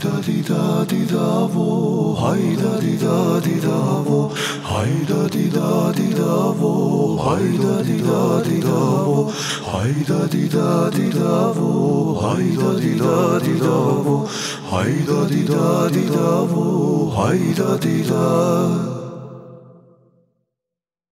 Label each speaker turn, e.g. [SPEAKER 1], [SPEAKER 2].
[SPEAKER 1] di da wo, hai da di da di da wo, hai da di da di da wo, hai da di da di da wo, hai da di da di da wo, hai da di da di da wo, hai da di da di da wo, hai da di da.